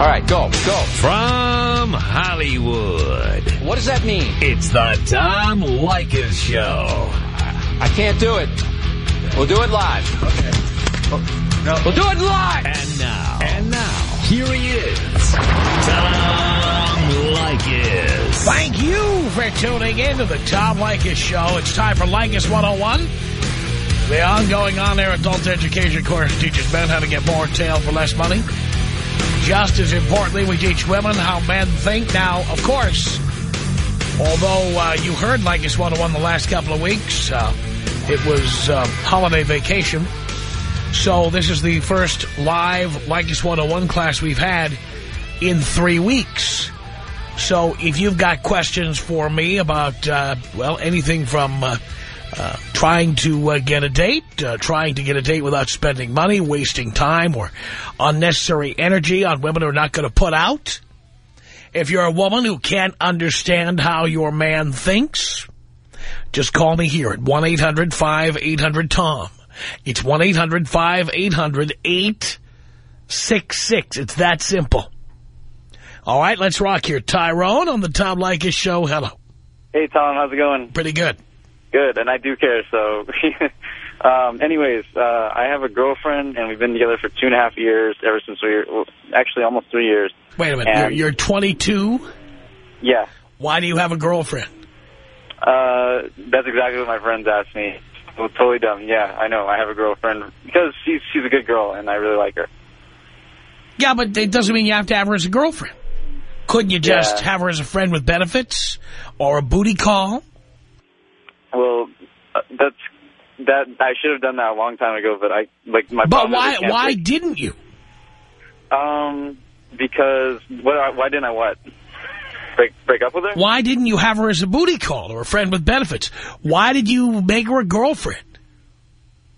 All right, go, go. From Hollywood, What does that mean? it's the Tom Leykis Show. I can't do it. We'll do it live. Okay. No, We'll do it live. And now, and now, here he is, Tom Leykis. Thank you for tuning in to the Tom Leykis Show. It's time for Leykis 101. The ongoing on-air adult education course teaches men how to get more tail for less money. Just as importantly, we teach women how men think. Now, of course, although uh, you heard Leykis 101 the last couple of weeks, uh, it was uh, holiday vacation. So this is the first live Leykis 101 class we've had in three weeks. So if you've got questions for me about, uh, well, anything from uh, trying to uh, get a date, uh, trying to get a date without spending money, wasting time, or unnecessary energy on women who are not going to put out, if you're a woman who can't understand how your man thinks, just call me here at 1-800-5800-TOM. It's 1-800-5800-866. It's that simple. All right, let's rock here. Tyrone on the Tom Leykis show. Hello. Hey, Tom, how's it going? Pretty good. Good, and I do care, so... um, anyways, uh, I have a girlfriend, and we've been together for two and a half years, ever since we were... Well, actually, almost three years. Wait a minute. And- You're, you're 22. Yeah. Why do you have a girlfriend? Uh, that's exactly what my friends asked me. Well, totally dumb. Yeah, I know. I have a girlfriend because she's she's a good girl, and I really like her. Yeah, but it doesn't mean you have to have her as a girlfriend. Couldn't you just Yeah. have her as a friend with benefits or a booty call? Well, uh, that's... That I should have done that a long time ago, but I like my. But problem is I why why didn't you? Um, because what? Why didn't I what? Break break up with her? Why didn't you have her as a booty call or a friend with benefits? Why did you make her a girlfriend?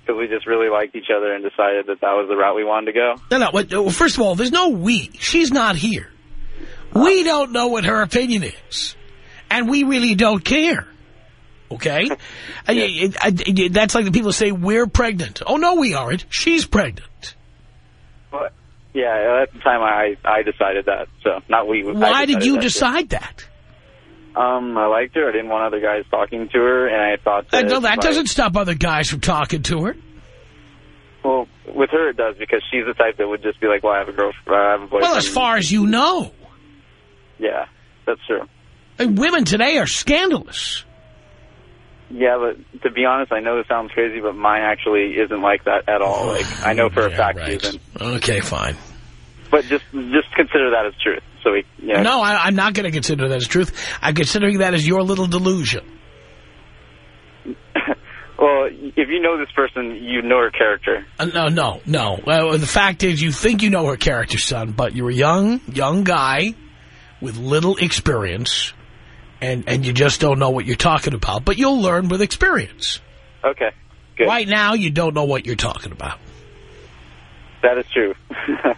Because we just really liked each other and decided that that was the route we wanted to go. No, no. uh, First of all, there's no we. She's not here. We don't know what her opinion is. And we really don't care. Okay? I- I- I- that's like the people say, we're pregnant. Oh, no, we aren't. She's pregnant. But yeah, at the time I I decided that. So not we. Why did you that, decide that? Um, I liked her. I didn't want other guys talking to her, and I thought Uh, that. no, that my- doesn't stop other guys from talking to her. Well, with her it does because she's the type that would just be like, "Well, I have a girlfriend. I have a boyfriend." Well, as far as you know. Yeah, that's true. And women today are scandalous. Yeah, but to be honest, I know this sounds crazy, but mine actually isn't like that at all. Like I know for a fact right. she isn't. Okay, fine. But just just consider that as truth. So we, you know, No, I, I'm not going to consider that as truth. I'm considering that as your little delusion. well, if you know this person, you know her character. Uh, no, no, no. Uh, the fact is, you think you know her character, son, but you're a young, young guy with little experience, and, and you just don't know what you're talking about. But you'll learn with experience. Okay, good. Right now, you don't know what you're talking about. That is true.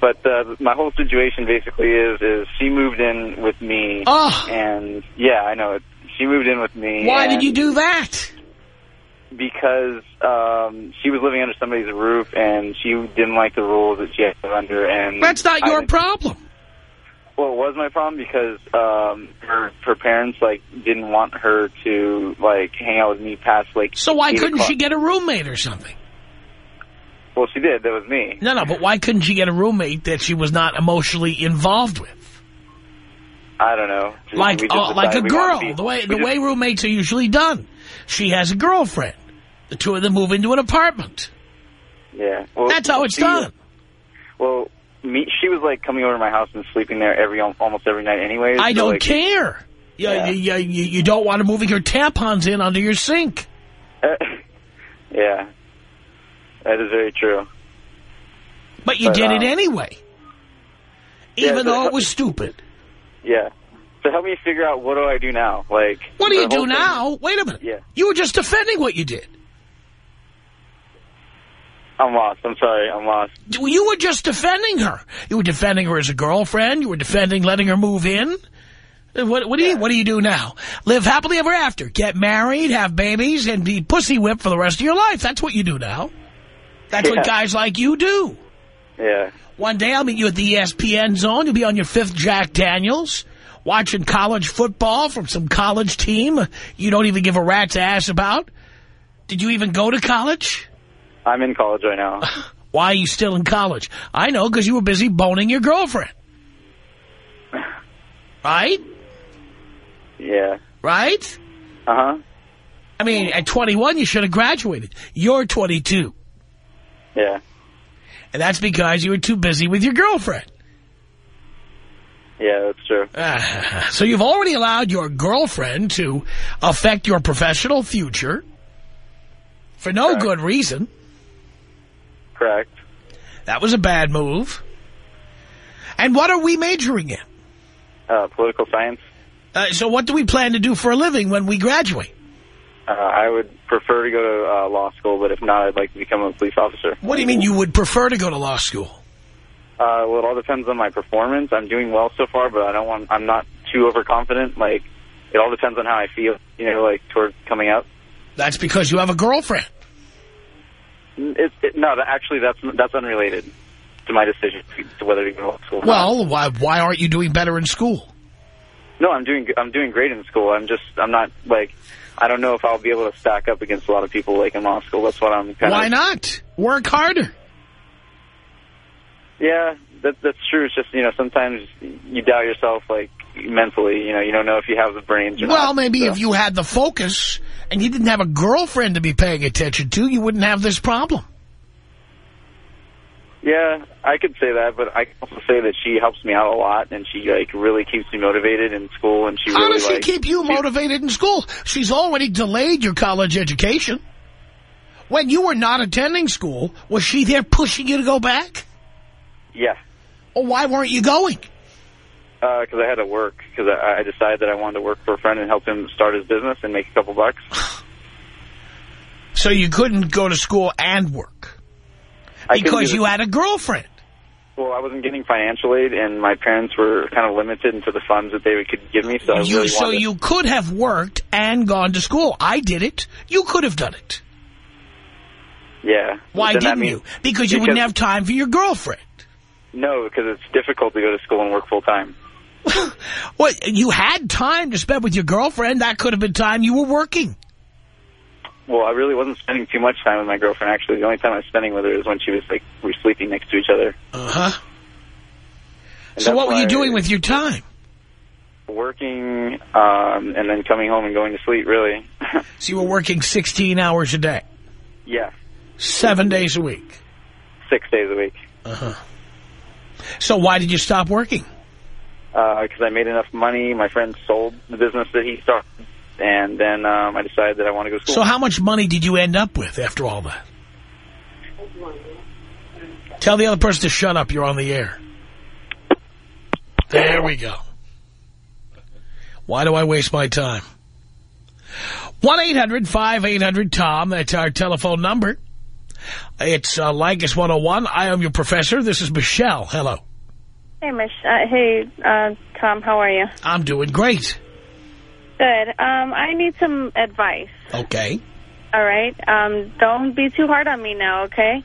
but uh, my whole situation basically is is she moved in with me, Oh. and yeah, I know it. She moved in with me. Why did you do that? Because um, she was living under somebody's roof, and she didn't like the rules that she had to live under. And That's not your problem. Well, it was my problem because um, her her parents like didn't want her to like hang out with me past like. So why couldn't she get a roommate or something? Well, she did. That was me. No, no, but why couldn't she get a roommate that she was not emotionally involved with? I don't know. Like uh, like a decided we wanted to girl, be- the way the just- way roommates are usually done. She has a girlfriend. The two of them move into an apartment. Yeah. Well, That's how it's she- done. Well, me, she was like coming over to my house and sleeping there every almost every night, anyways. I so, don't like, care. You, Yeah. you, you, you don't want her moving her tampons in under your sink. yeah, that is very true. But you But, did it um, anyway. yeah, Even but- though it was stupid. Yeah. So help me figure out what do I do now? Like, What do you do thing- now? Wait a minute. Yeah. You were just defending what you did. I'm lost. I'm sorry. I'm lost. You were just defending her. You were defending her as a girlfriend. You were defending letting her move in. What, what do you What do you do now? Live happily ever after. Get married, have babies, and be pussy whipped for the rest of your life. That's what you do now. That's what guys like you do. Yeah. One day I'll meet you at the ESPN zone. You'll be on your fifth Jack Daniels, watching college football from some college team you don't even give a rat's ass about. Did you even go to college? I'm in college right now. Why are you still in college? I know, because you were busy boning your girlfriend. Right? Yeah. Right? Uh-huh. I mean, at 21, you should have graduated. You're 22. Yeah. And that's because you were too busy with your girlfriend. Yeah, that's true. Ah, so you've already allowed your girlfriend to affect your professional future for no Correct. good reason. Correct. That was a bad move. And what are we majoring in? Uh, political science. Uh, so what do we plan to do for a living when we graduate? Uh, I would prefer to go to uh, law school, but if not, I'd like to become a police officer. What do you mean you would prefer to go to law school? Uh, well, it all depends on my performance. I'm doing well so far, but I don't want. I'm not too overconfident. Like, it all depends on how I feel. You know, like toward coming out. That's because you have a girlfriend. It, it, no, actually, that's that's unrelated to my decision to whether to go to law school. Well, why, why aren't you doing better in school? no, I'm doing I'm doing great in school. I'm just I'm not like I don't know if I'll be able to stack up against a lot of people like in law school. That's what I'm kind of. Why not? Work harder. Yeah, that, that's true. It's just you know sometimes you doubt yourself like mentally. You know, you don't know if you have the brains or not. Well, maybe so. if you had the focus and you didn't have a girlfriend to be paying attention to, you wouldn't have this problem. Yeah, I could say that, but I can also say that she helps me out a lot, and she like really keeps me motivated in school, and she How really does she like keep you motivated in school? She's already delayed your college education. When you were not attending school, was she there pushing you to go back? Yeah, Well, why weren't you going? Uh, because I had to work because I, I decided that I wanted to work for a friend and help him start his business and make a couple bucks. So you couldn't go to school and work because you had a girlfriend. Well, I wasn't getting financial aid, and my parents were kind of limited into the funds that they could give me. So You, really so wanted. you could have worked and gone to school. I did it. You could have done it. yeah. Why didn't you? Because you wouldn't have time for your girlfriend. No, because it's difficult to go to school and work full time. Well, you had time to spend with your girlfriend. That could have been time you were working. Well, I really wasn't spending too much time with my girlfriend. Actually, the only time I was spending with her is when she was like we were sleeping next to each other. Uh-huh. So what were you doing with your time? Working, um, and then coming home and going to sleep. Really. So you were working 16 hours a day, yeah, seven days a week. six days a week. Uh-huh. So why did you stop working? Because I made enough money. My friend sold the business that he started, and then um, I decided that I want to go to school. So how much money did you end up with after all that? Tell the other person to shut up. You're on the air. There we go. Why do I waste my time? 1-800-5800-TOM. That's our telephone number. It's uh, Leykis 101. I am your professor. This is Michelle. Hello. Hey, Mish. Uh, hey, uh, Tom. How are you? I'm doing great. Good. Um, I need some advice. Okay. All right. Um, don't be too hard on me now, okay?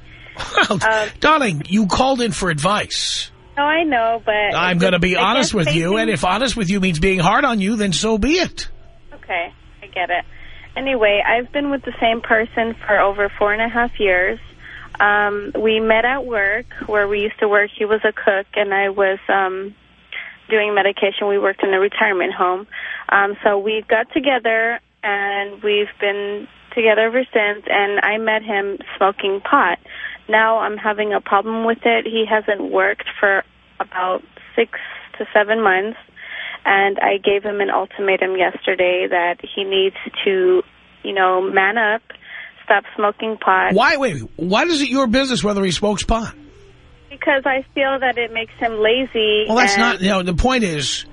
Uh, Darling, you called in for advice. No, I know, but I'm going to be I honest with you, and if honest with you means being hard on you, then so be it. Okay, I get it. Anyway, I've been with the same person for over four and a half years. Um, we met at work where we used to work. He was a cook, and I was um, doing medication. We worked in a retirement home. Um, so we got together, and we've been together ever since. And I met him smoking pot. Now I'm having a problem with it. He hasn't worked for about six to seven months and I gave him an ultimatum yesterday that he needs to, you know, man up, stop smoking pot. Why, wait, why is it your business whether he smokes pot? Because I feel that it makes him lazy. Well, that's not, you know, the point is,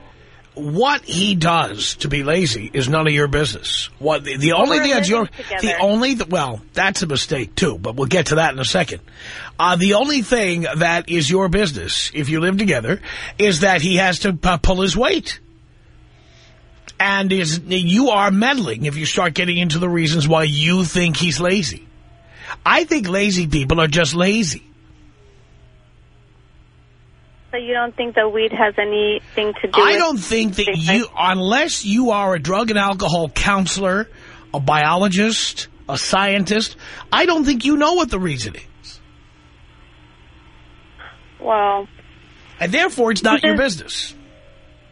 what he does to be lazy is none of your business. What the, the only thing that's your, living the only, th well, that's a mistake too, but we'll get to that in a second. Uh, the only thing that is your business, if you live together, is that he has to uh, pull his weight. And is you are meddling if you start getting into the reasons why you think he's lazy. I think lazy people are just lazy. So you don't think that weed has anything to do I don't think that you, unless you are a drug and alcohol counselor, a biologist, a scientist, I don't think you know what the reason is. Well, And therefore, it's not your business.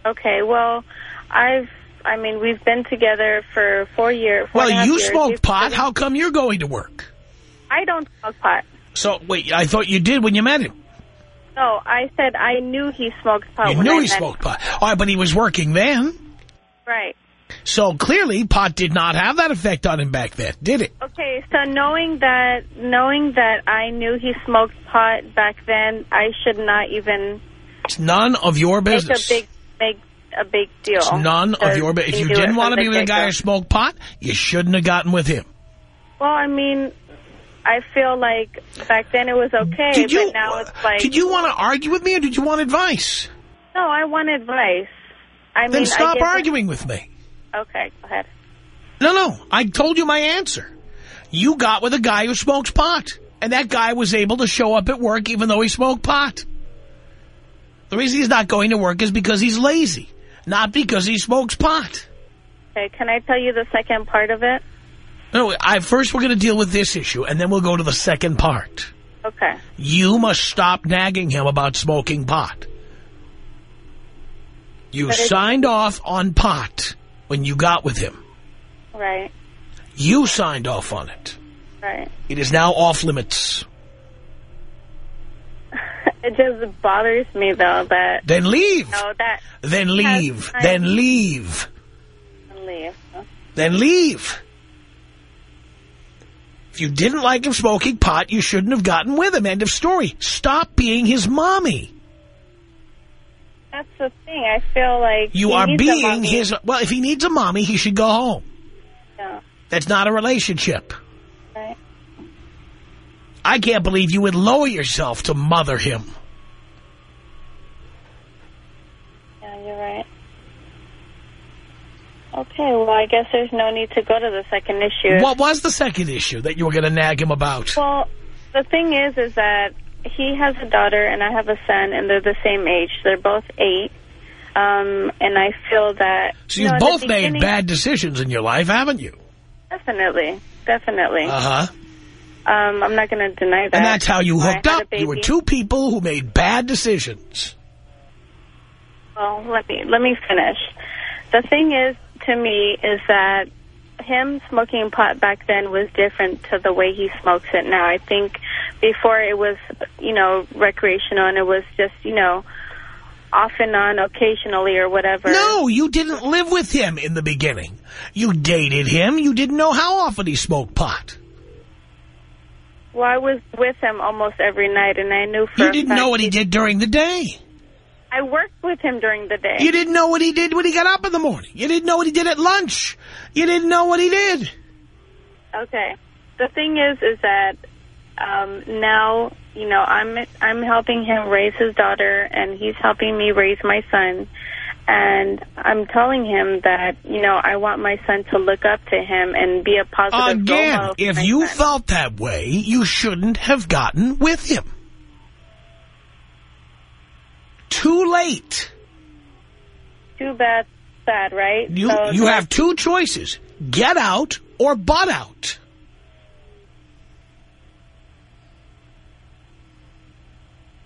okay. Well, I've. I mean, we've been together for four years. four Well, you years. smoke We've pot. been- How come you're going to work? I don't smoke pot. So, wait, I thought you did when you met him. No, I said I knew he smoked pot. You knew I he smoked pot. All right, but he was working then. Right. So clearly, pot did not have that effect on him back then, did it? Okay, so knowing that knowing that I knew he smoked pot back then, I should not even It's none of your business. make a big make a big deal. It's none of your business. If you didn't want to be with a guy who smoked pot, you shouldn't have gotten with him. Well, I mean, I feel like back then it was okay, Did you, but now it's uh, like did you want to argue with me or did you want advice? No, I want advice. I Then mean, stop arguing with me. Okay, go ahead. No, no. I told you my answer. You got with a guy who smokes pot. And that guy was able to show up at work even though he smoked pot. The reason he's not going to work is because he's lazy, not because he smokes pot. Okay, can I tell you the second part of it? No, I, first we're going to deal with this issue, and then we'll go to the second part. Okay. You must stop nagging him about smoking pot. You But signed off on pot when you got with him. Right. You signed off on it. Right. It is now off limits. It just bothers me though that Then leave. no that Then leave. Then leave. leave. Then leave. If you didn't like him smoking pot, you shouldn't have gotten with him. End of story. Stop being his mommy. That's the thing. I feel like You are being his... Well, if he needs a mommy, he should go home. Yeah. That's not a relationship. I can't believe you would lower yourself to mother him. Yeah, you're right. Okay, well, I guess there's no need to go to the second issue. What was the second issue that you were going to nag him about? Well, the thing is, is that he has a daughter and I have a son, and they're the same age. They're both eight. Um, and I feel that... So you you've know, both made bad decisions in your life, haven't you? Definitely. Definitely. Uh-huh. Um, I'm not going to deny that. And that's how you hooked up. You were two people who made bad decisions. Well, let me let me finish. The thing is, to me, is that him smoking pot back then was different to the way he smokes it now. I think before it was, you know, recreational and it was just, you know, off and on occasionally or whatever. No, you didn't live with him in the beginning. You dated him. You didn't know how often he smoked pot. Well, I was with him almost every night, and I knew for You didn't know what he did during the day. I worked with him during the day. You didn't know what he did when he got up in the morning. You didn't know what he did at lunch. You didn't know what he did. Okay. The thing is, is that um, now, you know, I'm I'm helping him raise his daughter, and he's helping me raise my son. And I'm telling him that, you know, I want my son to look up to him and be a positive role Again, if you son. felt that way, you shouldn't have gotten with him. Too late. Too bad, sad, right? You, So you have two choices. Get out or butt out.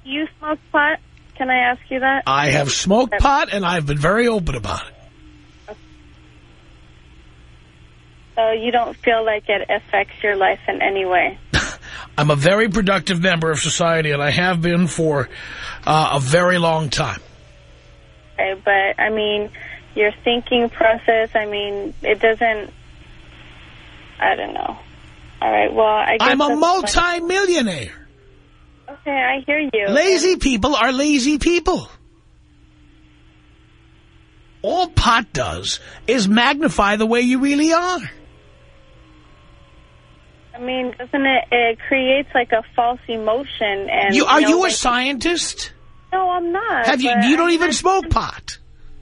You smoke pot? Can I ask you that? I have smoked pot, and I've been very open about it. So you don't feel like it affects your life in any way? I'm a very productive member of society, and I have been for uh, a very long time. Okay, but I mean, your thinking process, I mean, it doesn't, I don't know. All right, well, I guess I'm a multi-millionaire. Okay, I hear you. Lazy people are lazy people. All pot does is magnify the way you really are. I mean, doesn't it, it creates like a false emotion and... You, are know, you a like- scientist? No, I'm not. Have you? You don't I- even smoke pot.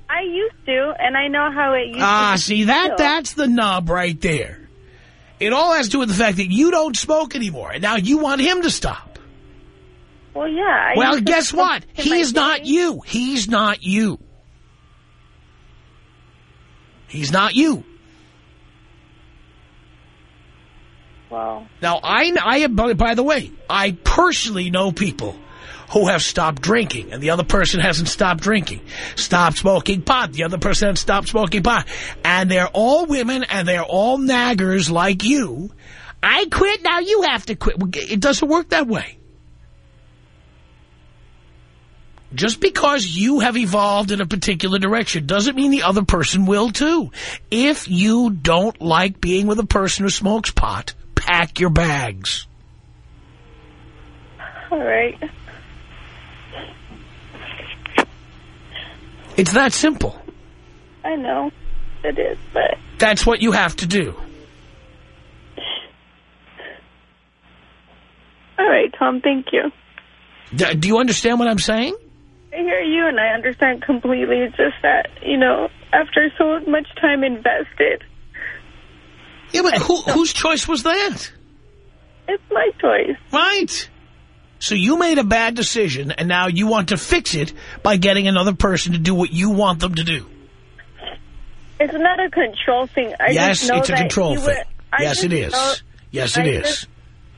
I used to, and I know how it used Ah, to Ah, see that? feel. That's the nub right there. It all has to do with the fact that you don't smoke anymore, and now you want him to stop. Well, yeah. I Well, guess what? He's not day. you. He's not you. He's not you. Well, Now, I, I, by by the way, I personally know people who have stopped drinking, and the other person hasn't stopped drinking. Stopped smoking pot, the other person hasn't stopped smoking pot. And they're all women, and they're all naggers like you. I quit, now you have to quit. It doesn't work that way. Just because you have evolved in a particular direction doesn't mean the other person will too. If you don't like being with a person who smokes pot, pack your bags. all right. It's that simple. I know it is, but That's what you have to do. all right, Tom. Thank you. Do you understand what I'm saying? I hear you, and I understand completely. It's just that you know, after so much time invested, Yeah, but who, whose choice was that? it's my choice. Right. So you made a bad decision, and now you want to fix it by getting another person to do what you want them to do. It's not a control thing. I yes, it's a control thing. yes, it is. know- yes, I it is. just-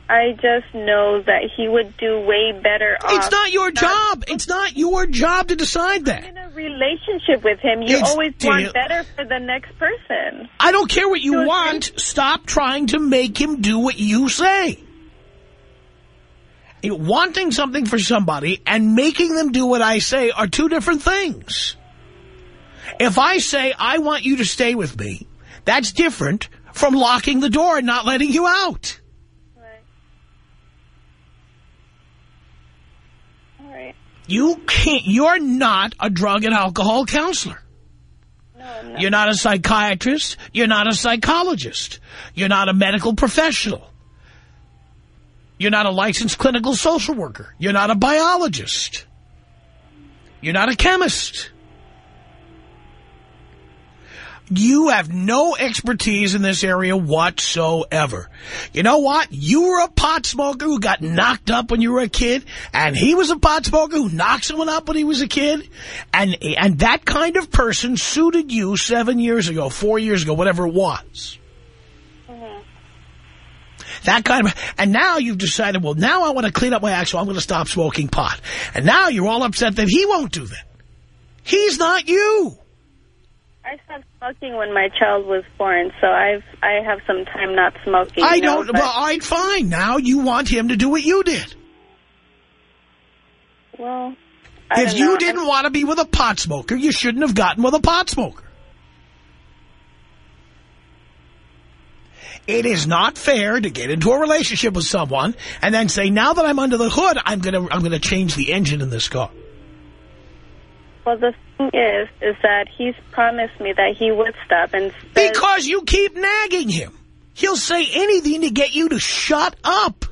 I just know that he would do way better It's not your job. It's not your job to decide that. in a relationship with him. You It's- always want better for the next person. I don't care what you So want. Stop trying to make him do what you say. Wanting something for somebody and making them do what I say are two different things. If I say, I want you to stay with me, that's different from locking the door and not letting you out. Right. All right. You can't, you're not a drug and alcohol counselor. No, I'm not. You're not a psychiatrist. You're not a psychologist. You're not a medical professional. You're not a licensed clinical social worker. You're not a biologist. You're not a chemist. You have no expertise in this area whatsoever. You know what? You were a pot smoker who got knocked up when you were a kid, and he was a pot smoker who knocked someone up when he was a kid, and and that kind of person suited you seven years ago, four years ago, whatever it was. Mm-hmm. That kind of, and now you've decided, well, now I want to clean up my act, so I'm going to stop smoking pot. And now you're all upset that he won't do that. He's not you. I stopped smoking when my child was born, so I've I have some time not smoking. I don't, but- well, right, fine. Now you want him to do what you did. well, I If you know. didn't want to be with a pot smoker, you shouldn't have gotten with a pot smoker. It is not fair to get into a relationship with someone and then say, now that I'm under the hood, I'm going to I'm going to change the engine in this car. Well, the is, is that he's promised me that he would stop and says- Because you keep nagging him. He'll say anything to get you to shut up.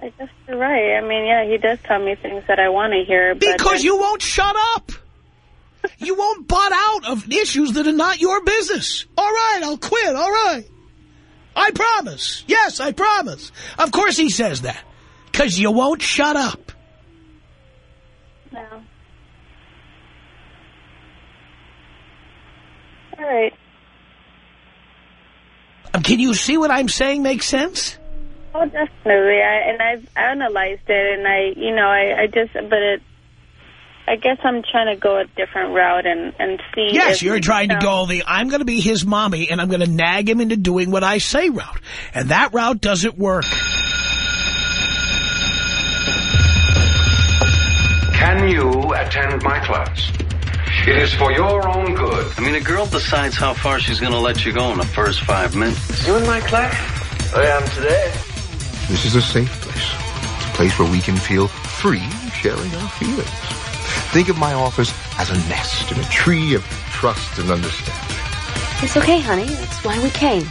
I guess you're right. I mean, yeah, he does tell me things that I want to hear. But Because you won't shut up. You won't butt out of issues that are not your business. All right, I'll quit. All right. I promise. Yes, I promise. Of course he says that. Because you won't shut up. No. All right. Um, Can you see what I'm saying makes sense? Oh, definitely. I, and I've analyzed it, and I, you know, I, I just, but it, I guess I'm trying to go a different route and, and see. Yes, if- you're trying to go the, I'm going to be his mommy and I'm going to nag him into doing what I say route. And that route doesn't work. Can you attend my class? It is for your own good. I mean, a girl decides how far she's going to let you go in the first five minutes. You in my class? I am today. This is a safe place. It's a place where we can feel free sharing our feelings. Think of my office as a nest in a tree of trust and understanding. It's okay, honey. That's why we came.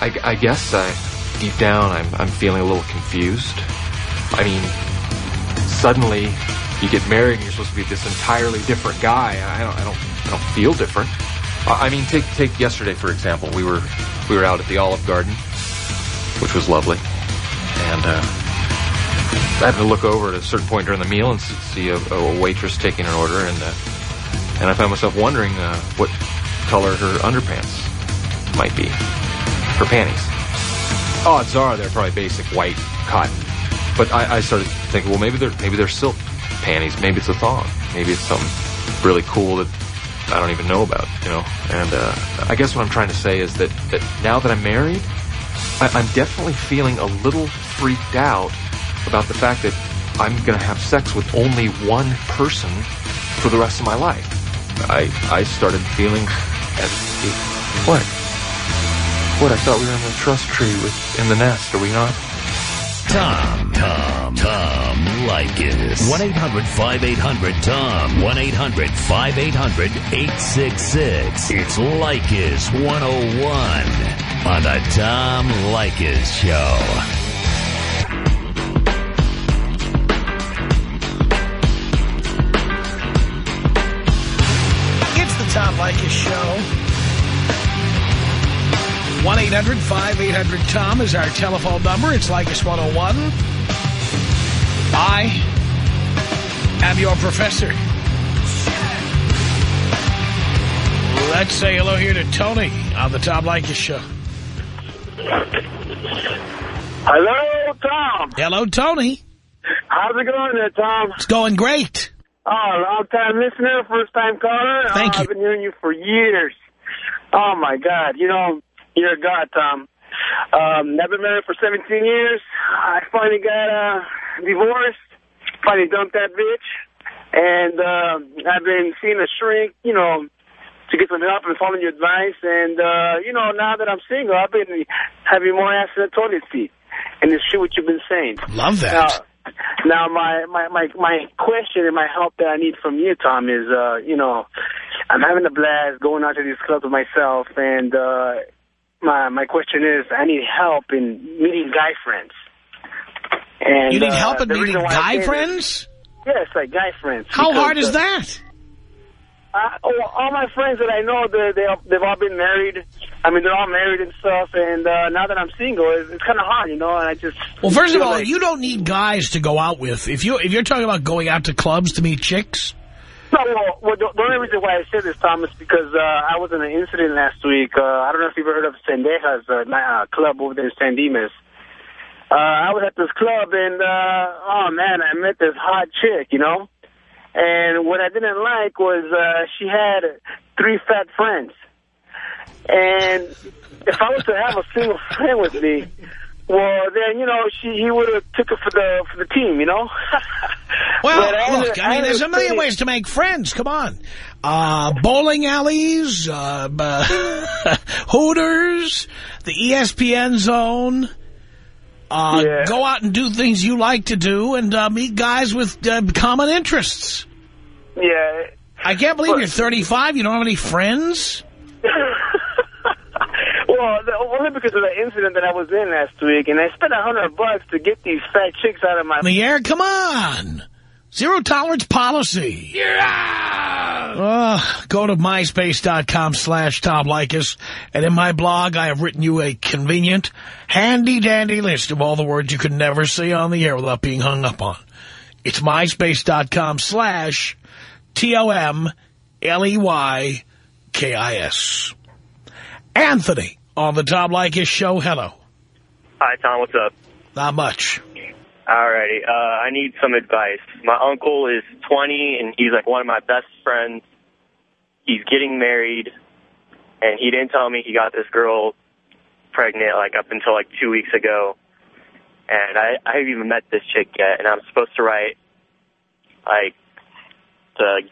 I, I guess I, deep down, I'm, I'm feeling a little confused. I mean, suddenly you get married and you're supposed to be this entirely different guy. I don't, I don't, I don't feel different. I mean, take take yesterday for example. We were we were out at the Olive Garden, which was lovely, And uh, I had to look over at a certain point during the meal and see a, a waitress taking an order, and uh, and I found myself wondering uh, what color her underpants might be, her panties. Odds are they're probably basic white cotton, but I, I started thinking, well, maybe they're maybe they're silk panties, maybe it's a thong, maybe it's something really cool that I don't even know about, you know. And uh, I guess what I'm trying to say is that that now that I'm married, I, I'm definitely feeling a little freaked out about the fact that I'm going to have sex with only one person for the rest of my life. I I started feeling as if, what what I thought we were in the trust tree with in the nest. Are we not? Tom, Tom, Tom Leykis. 1-800-5800-TOM. 1-800-5800-866. It's Leykis 101 on the Tom Leykis Show. Tom Leykis Show. 1-800-5800-TOM is our telephone number. It's Leykis 101. I am your professor. Let's say hello here to Tony on the Tom Leykis Show. Hello, Tom. Hello, Tony. How's it going there, Tom? It's going great. Oh, long time listener, first time caller. Thank oh, you. I've been hearing you for years. Oh my God, you know you're a god, Tom. Um, I've been married for 17 years. I finally got uh, divorced. Finally dumped that bitch, and uh, I've been seeing a shrink. You know. To get some help and following your advice, and uh, you know, now that I'm single, I've been having more ass than a toilet seat, and it's true what you've been saying. Love that. Now, now, my, my, my, my question and my help that I need from you, Tom, is, uh, you know, I'm having a blast going out to these clubs with myself, and uh, my my question is, I need help in meeting guy friends. And you need uh, help in meeting reason why I guy friends? Yes, like guy friends. How hard is that? uh, oh, all my friends that I know, they, they, they've all been married. I mean, they're all married and stuff, and uh, now that I'm single, it's, it's kind of hard, you know, and I just... Well, first of all, like- you don't need guys to go out with. If you if you're talking about going out to clubs to meet chicks, No, well, well the, the only reason why I said this, Thomas, because uh, I was in an incident last week. Uh, I don't know if you've ever heard of Sendejas, uh, uh, club over there in San Dimas. Uh, I was at this club, and, uh, oh, man, I met this hot chick, you know? And what I didn't like was uh, she had three fat friends. And if I was to have a single friend with me, well, then, you know, she he would have took it for the for the team, you know? well, I look, ended- I mean, there's a million ways to make friends. Come on, uh, bowling alleys, uh, Hooters, the ESPN zone. Uh, Yeah. Go out and do things you like to do, and uh, meet guys with uh, common interests. Yeah. I can't believe But- you're 35. You don't have any friends. well, the, only because of the incident that I was in last week, and I spent a hundred bucks to get these fat chicks out of my... In the air, come on. Zero tolerance policy. Yeah. Uh, go to myspace.com slash Tom Leykis. And in my blog, I have written you a convenient, handy-dandy list of all the words you could never say on the air without being hung up on. It's myspace.com slash T-O-M-L-E-Y-K-I-S. Anthony on the Tom Leykis show. Hello. Hi, Tom. What's up? Not much. Alrighty. Uh, I need some advice. My uncle is 20, and he's like one of my best friends. He's getting married, and he didn't tell me he got this girl pregnant like up until like two weeks ago. And I, I haven't even met this chick yet, and I'm supposed to write like the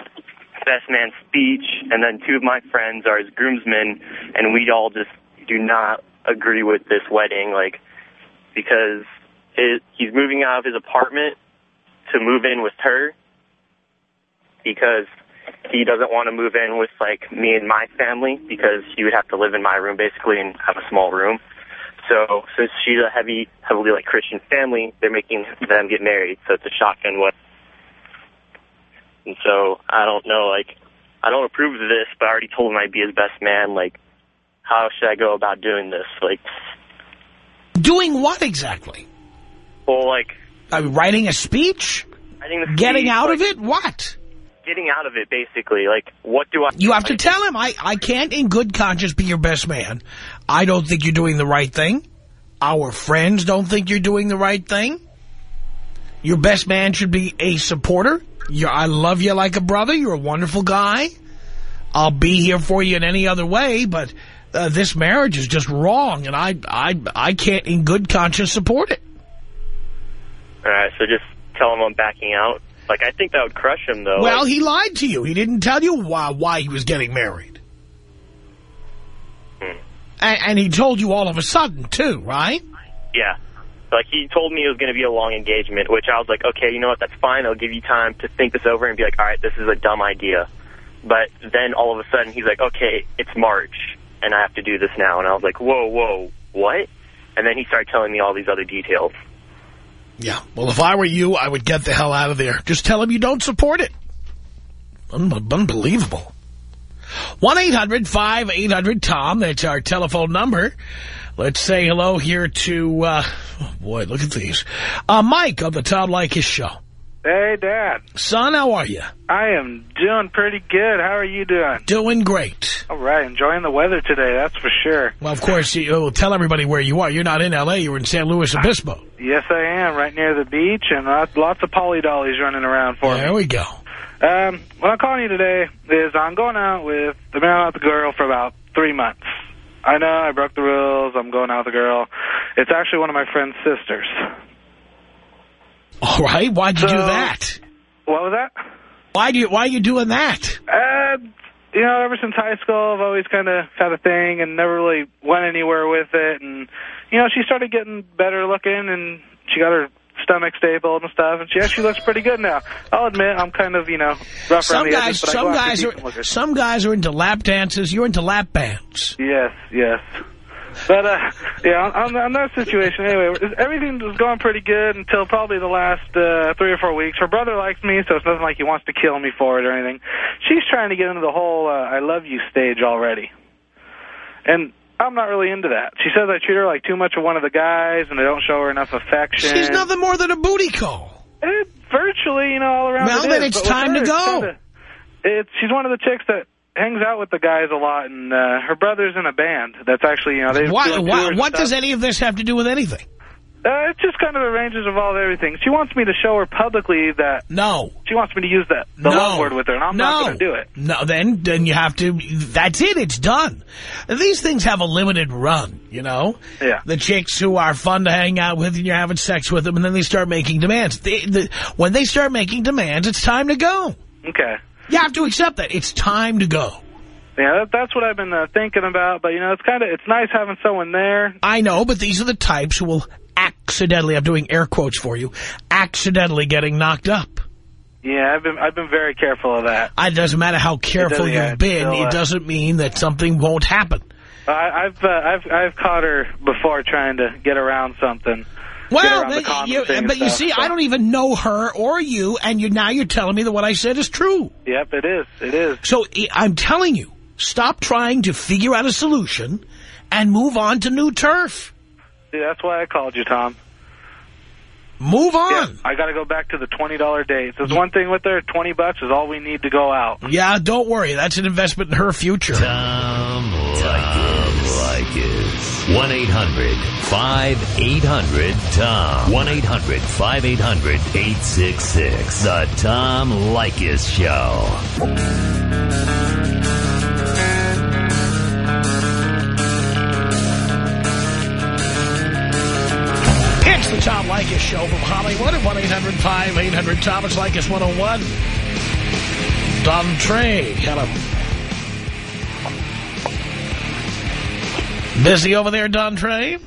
best man speech, and then two of my friends are his groomsmen, and we all just do not agree with this wedding, like because his, he's moving out of his apartment to move in with her because he doesn't want to move in with like me and my family because he would have to live in my room basically and have a small room. So since she's a heavy, heavily like Christian family, they're making them get married. So it's a shotgun wedding. And so I don't know, like I don't approve of this, but I already told him I'd be his best man. Like, how should I go about doing this? Like, Doing what exactly? Well, like... Uh, writing a speech? Writing the Getting out like, of it? What? Getting out of it, basically. Like, what do I... You have to tell him, I, I can't in good conscience be your best man. I don't think you're doing the right thing. Our friends don't think you're doing the right thing. Your best man should be a supporter. You're, I love you like a brother. You're a wonderful guy. I'll be here for you in any other way, but uh, this marriage is just wrong, and I, I, I can't in good conscience support it. All right, so just tell him I'm backing out. Like, I think that would crush him, though. Well, Like, he lied to you. He didn't tell you why, why he was getting married. Hmm. And, and he told you all of a sudden, too, right? Yeah. Like, he told me it was going to be a long engagement, which I was like, okay, you know what, that's fine. I'll give you time to think this over and be like, all right, this is a dumb idea. But then all of a sudden, he's like, okay, it's March, and I have to do this now. And I was like, whoa, whoa, what? And then he started telling me all these other details. Yeah. Well, if I were you, I would get the hell out of there. Just tell him you don't support it. Un unbelievable. 1-800-5800-TOM. That's our telephone number. Let's say hello here to, uh, oh boy, look at these. Uh, Mike on the Tom Leykis show. Hey, Dad. Son, how are you? I am doing pretty good. How are you doing? Doing great. All right, enjoying the weather today, that's for sure. Well, of course, you will tell everybody where you are. You're not in L.A., you're in San Luis Obispo. Yes, I am, right near the beach, and lots, lots of polly dollies running around for There me. we go. Um, what I'm calling you today is I'm going out with, I've been out the girl for about three months. I know, I broke the rules, I'm going out with the girl. It's actually one of my friend's sisters. All right, why'd you do that? What was that? Why do you, why are you doing that? Uh, you know, ever since high school, I've always kind of had a thing and never really went anywhere with it. And, you know, she started getting better looking and she got her stomach stable and stuff. And she actually looks pretty good now. I'll admit, I'm kind of, you know, rough Some around the edges, but I some after guys are, some guys are into lap dances. You're into lap bands. Yes, yes. But, uh, yeah, on, on that situation, anyway, everything was going pretty good until probably the last uh, three or four weeks. Her brother likes me, so it's nothing like he wants to kill me for it or anything. She's trying to get into the whole uh, I love you stage already. And I'm not really into that. She says I treat her like too much of one of the guys and I don't show her enough affection. She's nothing more than a booty call. It, virtually, you know, all around Well, it then is, it's time her, to it's go. kinda- it's she's one of the chicks that hangs out with the guys a lot, and uh, her brother's in a band. That's actually, you know, they Why, do why, tours and what does any of this have to do with anything? Uh, it just kind of arranges of all everything. She wants me to show her publicly that. No. She wants me to use that the no. love word with her, and I'm no. not going to do it. No, then then you have to. That's it. It's done. These things have a limited run. You know. Yeah. The chicks who are fun to hang out with, and you're having sex with them, and then they start making demands. They, the, when they start making demands, it's time to go. Okay. You have to accept that. It's time to go. Yeah, that, that's what I've been uh, thinking about. But you know, it's kind of it's nice having someone there. I know, but these are the types who will accidentally, I'm doing air quotes for you, accidentally getting knocked up. Yeah, I've been I've been very careful of that. It doesn't matter how careful you've been, still, uh, it doesn't mean that something won't happen. I, I've uh, I've I've caught her before trying to get around something. Get Well, the but you, thing and but you stuff, see, so- I don't even know her or you, and you now you're telling me that what I said is true. Yep, it is. It is. So I- I'm telling you, stop trying to figure out a solution and move on to new turf. See, that's why I called you, Tom. Move on. Yeah, I got to go back to the twenty dollar dates. There's one thing with her. Twenty bucks is all we need to go out. Yeah, don't worry. That's an investment in her future. Tom Leykis. 1-800-5800-TOM. 1-800-5800-866. The Tom Leykis Show. It's the Tom Leykis Show from Hollywood at 1-800-5800-TOM. It's Leykis 101. Don Trey, hello. Busy over there, Don Trey?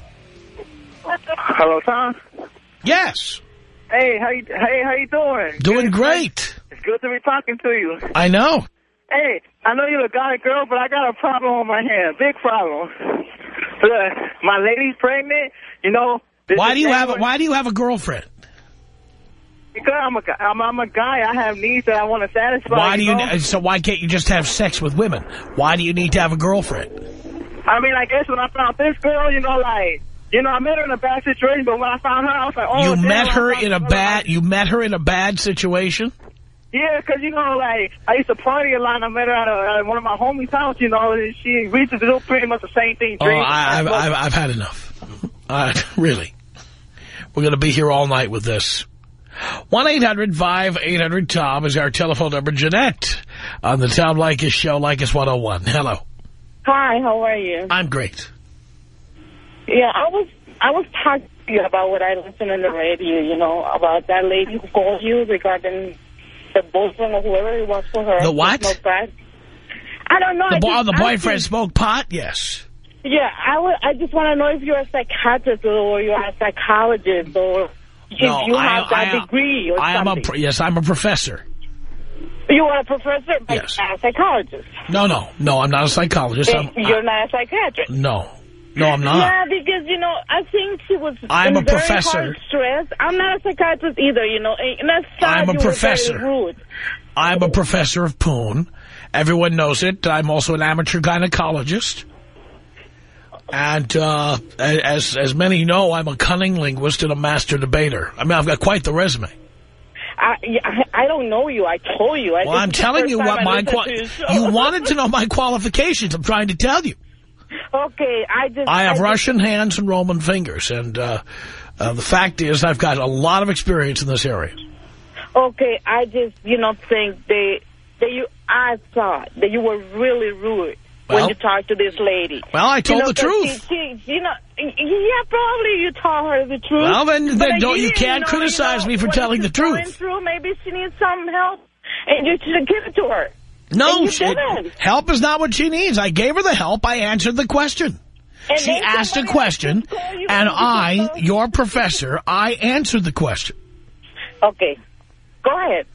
Hello, Tom. Yes. Hey, how you? Hey, how you doing? Doing great. It's good to be talking to you. I know. Hey, I know you're a guy, girl, but I got a problem on my hand. Big problem. Look, my lady's pregnant. You know. Why do you have a, Why do you have a girlfriend? Because I'm a guy. I'm, I'm a guy. I have needs that I want to satisfy. Why do you? know? So why can't you just have sex with women? Why do you need to have a girlfriend? I mean, I guess when I found this girl, you know, like you know, I met her in a bad situation, but when I found her, I was like, oh, you met her in a bad. You met her in a bad situation. Yeah, because, you know, like, I used to party a lot, and I met her at, a, at one of my homies' house, you know, and she agreed to do pretty much the same thing. Oh, I, I've. I've, I've had enough. Uh, really. We're going to be here all night with this. 1-800-5800-TOM is our telephone number. Jeanette on the Tom Leykis Show, Leykis 101. Hello. Hi, how are you? I'm great. Yeah, I was I was talking to you about what I listened on the radio, you know, about that lady who called you regarding the boyfriend or whoever it was for her. The what? I don't know. The, bo- just- the boyfriend just- smoked pot? Yes. Yeah, I, wa- I just want to know if you're a psychiatrist or you're a psychologist or if No, you I- have that I degree or I am a, yes, I'm a professor. You are a professor, but Yes. not a psychologist. No, no, no, I'm not a psychologist. I'm, you're not a psychiatrist. no, no, I'm not. Yeah, because, you know, I think she was I'm a very professor. stress. I'm not a psychiatrist either, you know. And I'm a you were very professor. rude. I'm a professor of poon. Everyone knows it. I'm also an amateur gynecologist. And uh, as as many know, I'm a cunning linguist and a master debater. I mean, I've got quite the resume. I, I I don't know you. I told you. I Well, I'm telling you what I my you wanted to know my qualifications. I'm trying to tell you. Okay, I just... I have just- Russian hands and Roman fingers, and uh, uh, the fact is, I've got a lot of experience in this area. Okay, I just, you know, think they, that you, I thought that you were really rude Well- when you talk to this lady. Well, I told you know, the truth. She, she, you know, yeah, probably you told her the truth. Well, then- then don't- you can't know, criticize you know, me for telling the truth. Through, maybe she needs some help, and you should give it to her. No, she- didn't. help is not what she needs. I gave her the help. I answered the question. And she asked a question, else call you and and I, your professor, I answered the question. Okay, go ahead.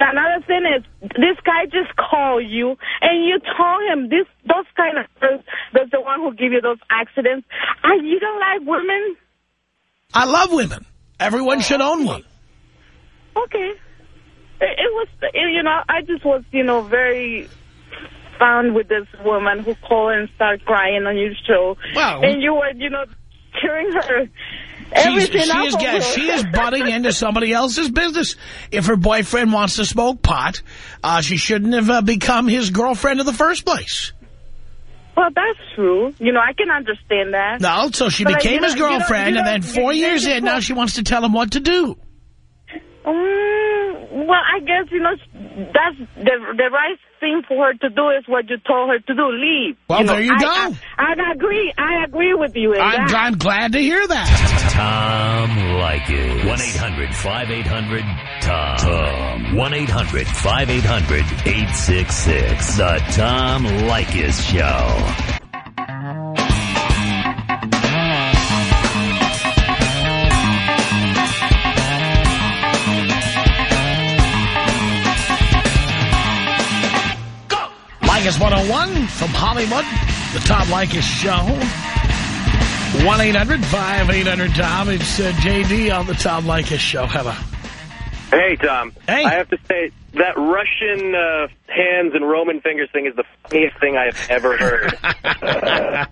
Another thing is, this guy just called you, and you told him this, those kind of girls, that's the one who give you those accidents. Ah, you don't like women? I love women. Everyone should own one. Okay. It, it was, it, you know, I just was, you know, very found with this woman who called and started crying on your show. Well- and you were, you know, cheering her. She's, she, is, over she is butting into somebody else's business. If her boyfriend wants to smoke pot, uh, she shouldn't have uh, become his girlfriend in the first place. Well, that's true. You know, I can understand that. No, so she But, became you his know- you know- girlfriend, you and then four you- years you in, now she wants to tell him what to do. Mm, well, I guess, you know, that's the the right thing for her to do is what you told her to do, leave. Well, know, there you I, go. I, I agree. I agree with you in I'm, that. I'm glad to hear that. Tom Leykis. 1-800-5800-TOM. 1-800-5800-866. The Tom Leykis Show. 101 from Hollywood, the Tom Leykis Show. 1-800-5800-TOM. It's uh, J.D. on the Tom Leykis Show. Hello. Hey, Tom. Hey. I have to say, that Russian uh, hands and Roman fingers thing is the funniest thing I have ever heard. Uh,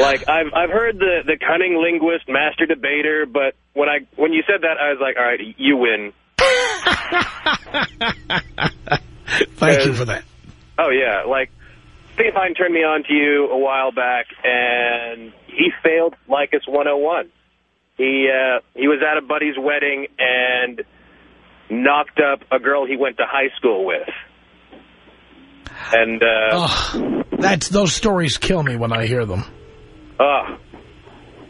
like, I've I've heard the, the cunning linguist, master debater, but when I when you said that, I was like, all right, you win. Thank you for that. Oh, yeah. Like, Steve Hine turned me on to you a while back, and he failed Leykis 101. He, uh, he was at a buddy's wedding and knocked up a girl he went to high school with. And, uh, Oh, that's those stories kill me when I hear them. oh,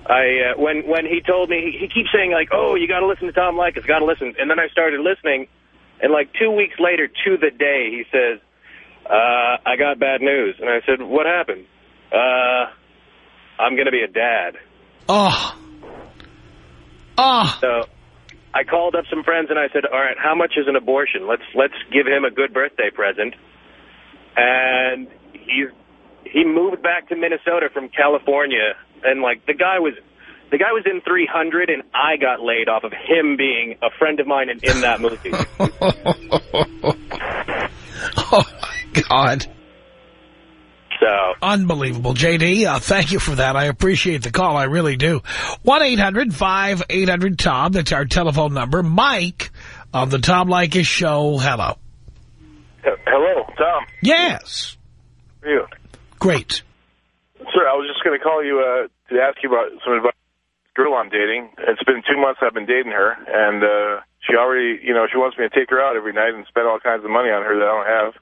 I, uh, when, when he told me, he, he keeps saying like, oh, you gotta listen to Tom Leykis, gotta listen. And then I started listening, and like two weeks later, to the day, he says, uh, I got bad news. And I said, what happened? Uh, I'm gonna be a dad. Oh. Oh. So I called up some friends and I said, all right, how much is an abortion? Let's let's give him a good birthday present. And he's he moved back to Minnesota from California and like the guy was the guy was in 300 and I got laid off of him being a friend of mine and in that movie. God. So Unbelievable. J.D., uh, thank you for that. I appreciate the call. I really do. 1-800-5800-TOM. That's our telephone number. Mike on the Tom Leykis Show. Hello. Hello, Tom. Yes. How are you? Great. Sir, I was just going to call you uh, to ask you about some advice. Girl I'm dating. It's been two months I've been dating her, and uh, she already, you know, she wants me to take her out every night and spend all kinds of money on her that I don't have.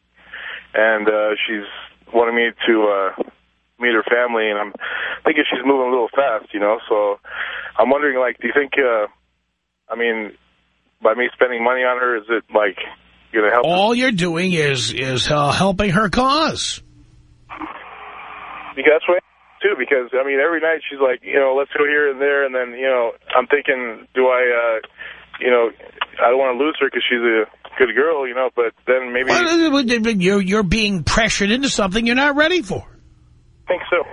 And uh, she's wanting me to uh, meet her family, and I'm thinking she's moving a little fast, you know. So I'm wondering, like, do you think, uh, I mean, by me spending money on her, is it like going to help? All you're doing is is uh, helping her cause. Because that's what too. Because I mean, every night she's like, you know, let's go here and there, and then you know, I'm thinking, do I, uh, you know, I don't want to lose her because she's a good girl, you know, but then maybe Well, you're you're being pressured into something you're not ready for. I think so.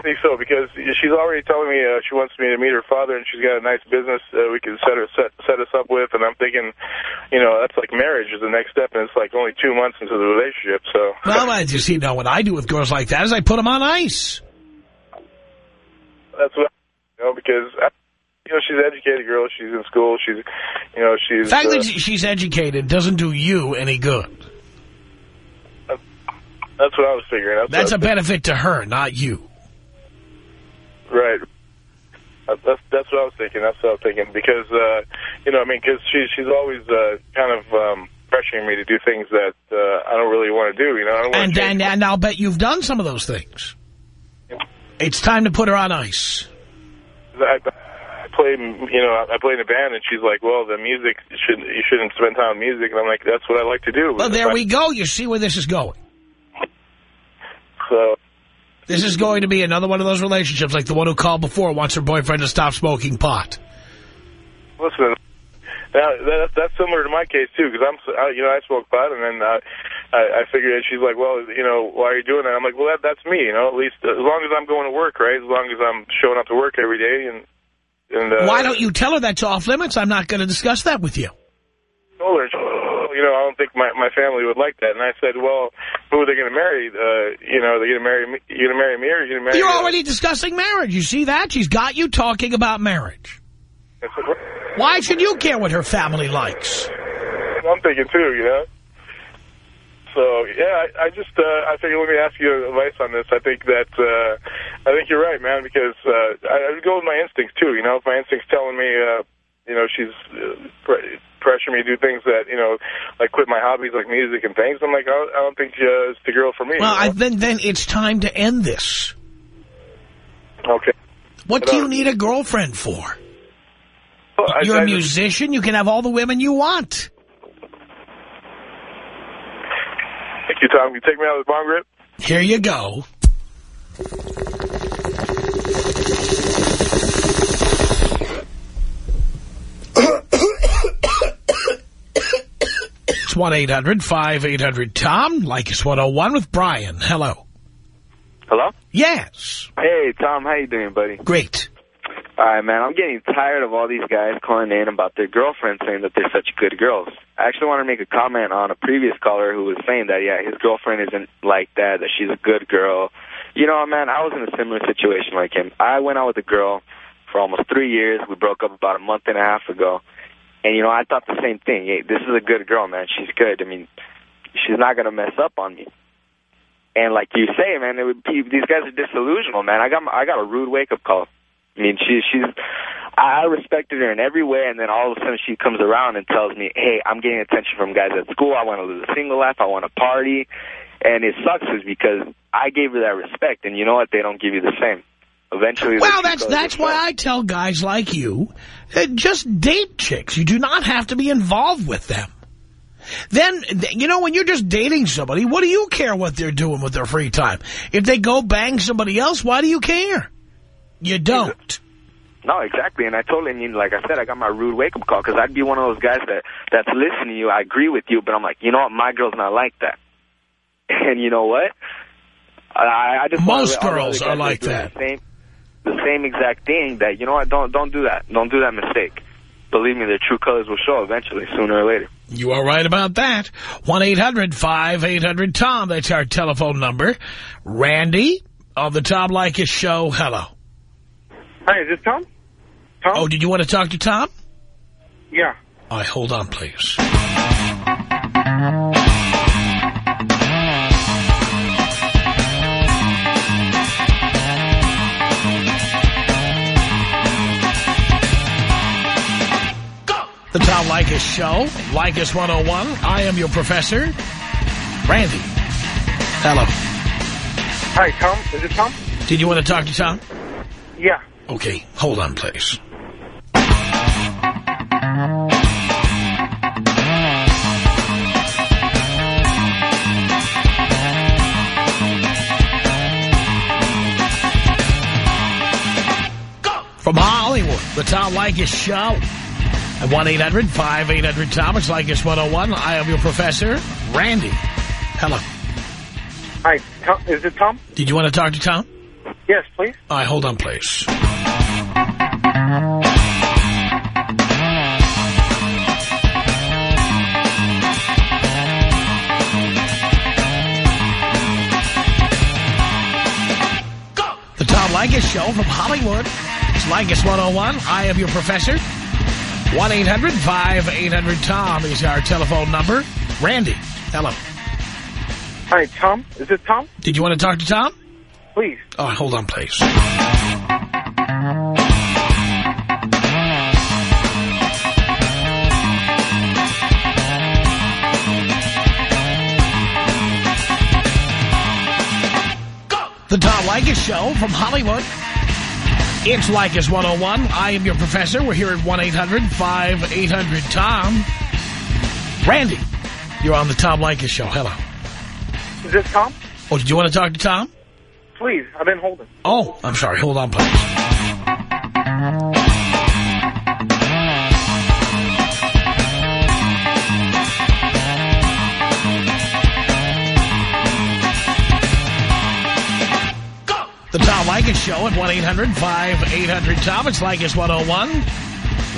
I think so because she's already telling me uh, she wants me to meet her father, and she's got a nice business uh, we can set her set set us up with. And I'm thinking, you know, that's like marriage is the next step, and it's like only two months into the relationship. So Well, I just you know what I do with girls like that is I put them on ice. that's what you know because I, you know she's an educated girl. She's in school. She's you know she's The fact uh, that she's educated doesn't do you any good. that's what I was figuring. That's, That's a what I was benefit to her, not you. right. Uh, That's that's what I was thinking. That's what I was thinking because uh, you know I mean because she she's always uh, kind of um, pressuring me to do things that uh, I don't really want to do. You know And, and and I'll bet you've done some of those things. It's time to put her on ice. I play, you know, I play in a band, and she's like, "Well, the music should you shouldn't spend time on music," and I'm like, "That's what I like to do." Well, there we go. You see where this is going. So This is going to be another one of those relationships like the one who called before wants her boyfriend to stop smoking pot. listen, now that, that's similar to my case too, because I'm, I, you know, I smoke pot, and then uh, I, I figured that she's like, "Well, you know, why are you doing that?" I'm like, "Well, that that's me, you know. At least as long as I'm going to work, right? As long as I'm showing up to work every day, and and uh, Why don't you tell her that's off limits? I'm not going to discuss that with you. told her, you know, I don't think my my family would like that. And I said, well, who are they going to marry? Uh, you know, are they're going to marry me. You going to marry me or are you going to marry? You're uh, already discussing marriage. You see that? She's got you talking about marriage. I said, "What?" Why should you care what her family likes? I'm thinking too, you know. So yeah, I, I just uh, I figured let me ask you advice on this. I think that uh, I think you're right, man, because uh, I, I would go with my instincts too. You know, if my instincts telling me, uh, you know, she's uh, pre- pressuring me to do things that you know, like quit my hobbies like music and things. I'm like, I don't, I don't think uh, it's the girl for me. Well, you I, then then it's time to end this. okay. What do you need a girlfriend for? I- You're I a musician. You can have all the women you want. Thank you, Tom. You take me out of the bong grip. Here you go. It's 1-800-5800-TOM. Leykis 101 with Brian. Hello. Hello? Yes. Hey, Tom, how you doing, buddy? Great. All right, man, I'm getting tired of all these guys calling in about their girlfriends saying that they're such good girls. I actually want to make a comment on a previous caller who was saying that, yeah, his girlfriend isn't like that, that she's a good girl. You know, man, I was in a similar situation like him. I went out with a girl for almost three years. We broke up about a month and a half ago. And, you know, I thought the same thing. Hey, this is a good girl, man. She's good. I mean, she's not going to mess up on me. And like you say, man, it would be, these guys are disillusional, man. I got my, I got a rude wake up call. I mean, she she's I respected her in every way, and then all of a sudden she comes around and tells me, "Hey, I'm getting attention from guys at school. I want to live a single life. I want to party." And it sucks is because I gave her that respect, and you know what? They don't give you the same. Eventually, Well, that's that's why I tell guys like you, uh, just date chicks. You do not have to be involved with them. Then, th- you know, when you're just dating somebody, what do you care what they're doing with their free time? If they go bang somebody else, why do you care? You don't. No, exactly, and I totally I mean, like I said, I got my rude wake up call because I'd be one of those guys that that's listening to you. I agree with you, but I'm like, you know what? My girl's not like that. And you know what? I, I just Most girls are like that. The same, the same exact thing. That you know what? Don't don't do that. Don't do that mistake. believe me, their true colors will show eventually, sooner or later. You are right about that. 1-800-5800-TOM. That's our telephone number. Randy on the Tom Leykis show. Hello. Hi, is this Tom? Tom? Oh, did you want to talk to Tom? Yeah. All right, hold on, please. The Tom Leykis Show, Leykis 101. I am your professor, Randy. Hello. Hi, Tom. Is it Tom? Did you want to talk to Tom? Yeah. Okay, hold on, please. From Hollywood, the Tom Leykis Show. At 1-800-5800-TOM. It's Leykis 101. I am your professor, Randy. Hello. Hi, Is it Tom? Did you want to talk to Tom? Yes, please. All right, hold on, please. The Show from Hollywood. It's Leykis 101. I am your professor. 1-800-5800-TOM is our telephone number. Randy, hello. Hi, Tom. Is this Tom? Did you want to talk to Tom? Please. Oh, hold on, please. Leykis Show from Hollywood. It's Leykis 101. I am your professor. We're here at 1-800-5800-TOM. Randy, you're on the Tom Leykis Show. Hello. Is this Tom? Oh, did you want to talk to Tom? Please. I've been holding. Oh, I'm sorry. Hold on, please. The Tom Leykis Show at 1-800-5800-TOM. It's Leykis 101.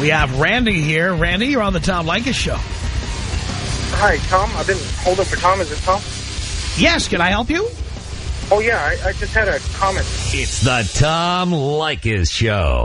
We have Randy here. Randy, you're on the Tom Leykis Show. Hi, Tom. I've been holding for Tom. Is it Tom? Yes, can I help you? Oh, yeah. I, I just had a comment. It's the Tom Leykis Show.